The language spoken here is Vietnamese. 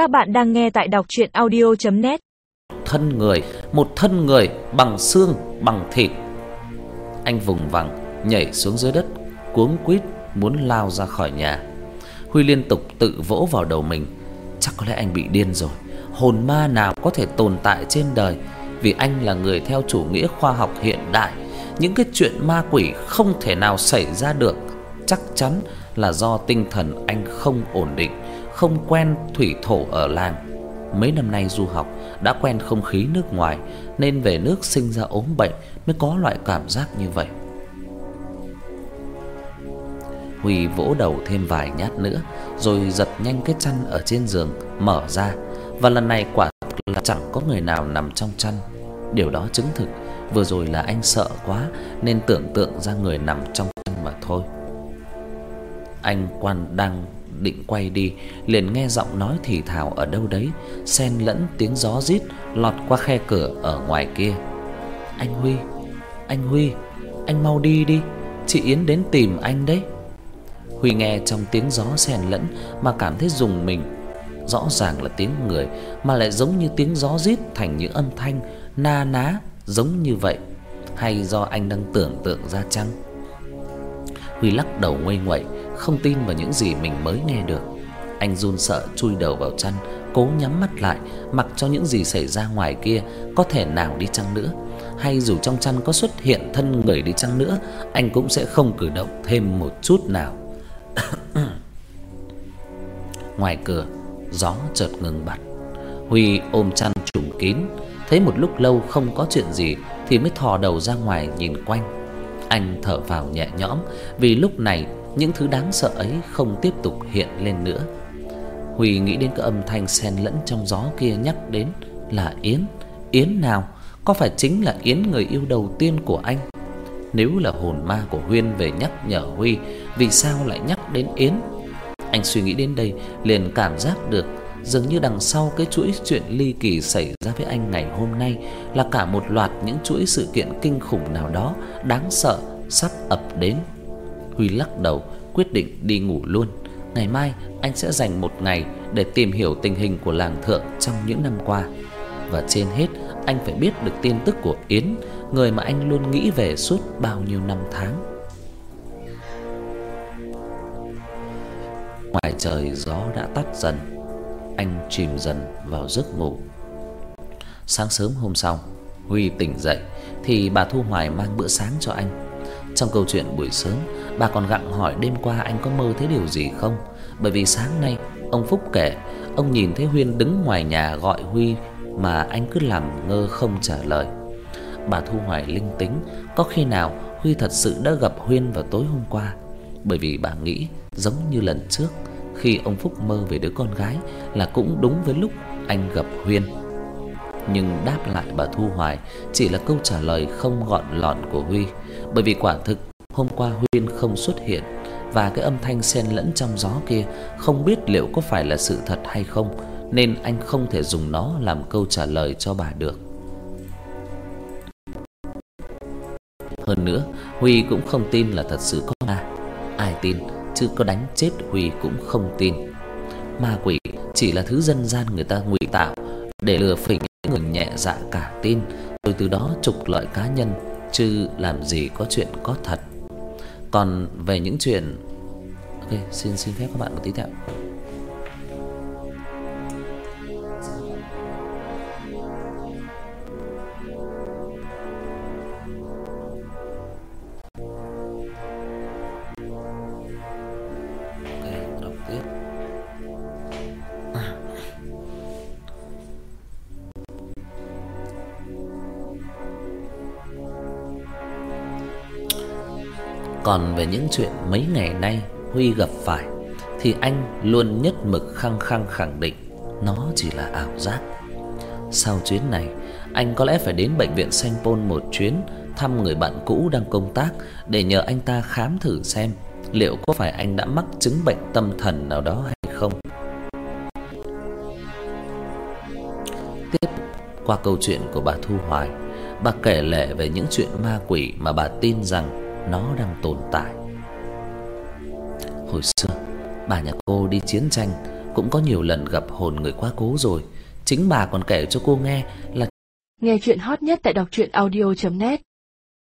Các bạn đang nghe tại đọc audio net Thân người, một thân người bằng xương, bằng thịt. Anh vùng vằng nhảy xuống dưới đất, cuống quýt muốn lao ra khỏi nhà. Huy liên tục tự vỗ vào đầu mình, chắc có lẽ anh bị điên rồi. Hồn ma nào có thể tồn tại trên đời vì anh là người theo chủ nghĩa khoa học hiện đại, những cái chuyện ma quỷ không thể nào xảy ra được, chắc chắn là do tinh thần anh không ổn định, không quen thủy thổ ở làng. Mấy năm nay du học, đã quen không khí nước ngoài, nên về nước sinh ra ốm bệnh mới có loại cảm giác như vậy. Huy vỗ đầu thêm vài nhát nữa, rồi giật nhanh cái chăn ở trên giường, mở ra và lần này quả là chẳng có người nào nằm trong chăn. Điều đó chứng thực, vừa rồi là anh sợ quá, nên tưởng tượng ra người nằm trong chăn mà thôi. Anh quan đang định quay đi, liền nghe giọng nói thì thào ở đâu đấy, xen lẫn tiếng gió rít lọt qua khe cửa ở ngoài kia. "Anh Huy, anh Huy, anh mau đi đi, chị Yến đến tìm anh đấy." Huy nghe trong tiếng gió xen lẫn mà cảm thấy rùng mình. Rõ ràng là tiếng người mà lại giống như tiếng gió rít thành những âm thanh na ná giống như vậy, hay do anh đang tưởng tượng ra chăng? Huy lắc đầu nguây nguậy, không tin vào những gì mình mới nghe được. Anh run sợ chui đầu vào chăn, cố nhắm mắt lại, mặc cho những gì xảy ra ngoài kia có thể nào đi chăng nữa, hay dù trong chăn có xuất hiện thân người đi chăng nữa, anh cũng sẽ không cử động thêm một chút nào. Ngoài cửa, gió chợt ngừng bặt. Huy ôm chăn trùm kín, thấy một lúc lâu không có chuyện gì thì mới thò đầu ra ngoài nhìn quanh. Anh thở phào nhẹ nhõm vì lúc này những thứ đáng sợ ấy không tiếp tục hiện lên nữa. Huy nghĩ đến cái âm thanh xen lẫn trong gió kia nhắc đến là Yến, Yến nào? Có phải chính là Yến người yêu đầu tiên của anh? Nếu là hồn ma của Huyên về nhắc nhở Huy, vì sao lại nhắc đến Yến? Anh suy nghĩ đến đây liền cảm giác được dường như đằng sau cái chuỗi chuyện ly kỳ xảy ra với anh ngày hôm nay là cả một loạt những chuỗi sự kiện kinh khủng nào đó đáng sợ sắp ập đến. Huy lắc đầu, quyết định đi ngủ luôn. Ngày mai anh sẽ dành một ngày để tìm hiểu tình hình của làng thượng trong những năm qua. Và trên hết, anh phải biết được tin tức của Yến, người mà anh luôn nghĩ về suốt bao nhiêu năm tháng. Ngoài trời gió đã tắt dần, anh chìm dần vào giấc ngủ. Sáng sớm hôm sau, Huy tỉnh dậy thì bà Thu Hoài mang bữa sáng cho anh. Trong câu chuyện buổi sớm, bà còn gặng hỏi đêm qua anh có mơ thấy điều gì không, bởi vì sáng nay ông Phúc kể ông nhìn thấy Huyên đứng ngoài nhà gọi Huy mà anh cứ làm ngơ không trả lời. Bà Thu Hoài linh tính, có khi nào Huy thật sự đã gặp Huyên vào tối hôm qua, bởi vì bà nghĩ giống như lần trước khi ông Phúc mơ về đứa con gái là cũng đúng với lúc anh gặp Huyên. Nhưng đáp lại bà Thu Hoài chỉ là câu trả lời không gọn lọn của Huy, bởi vì quả thực hôm qua Huyên không xuất hiện và cái âm thanh xen lẫn trong gió kia không biết liệu có phải là sự thật hay không, nên anh không thể dùng nó làm câu trả lời cho bà được. Hơn nữa, Huy cũng không tin là thật sự có ma. Ai tin chứ có đánh chết Huy cũng không tin. Ma quỷ chỉ là thứ dân gian người ta ngụy tạo để lừa phỉnh người nhẹ dạ cả tin, rồi từ đó trục lợi cá nhân chứ làm gì có chuyện có thật. Còn về những chuyện Ok, xin xin phép các bạn một tí tẹo. Còn về những chuyện mấy ngày nay Huy gặp phải thì anh luôn nhất mực khăng khăng khẳng định nó chỉ là ảo giác. Sau chuyến này, anh có lẽ phải đến bệnh viện Sanh Pôn một chuyến thăm người bạn cũ đang công tác để nhờ anh ta khám thử xem liệu có phải anh đã mắc chứng bệnh tâm thần nào đó hay không. Tiếp qua câu chuyện của bà Thu Hoài, bà kể lể về những chuyện ma quỷ mà bà tin rằng nó đang tồn tại. Hồi xưa, bà nhà cô đi chiến tranh, cũng có nhiều lần gặp hồn người quá cố rồi. Chính bà còn kể cho cô nghe là Nghe chuyện hot nhất tại đọc truyện audio net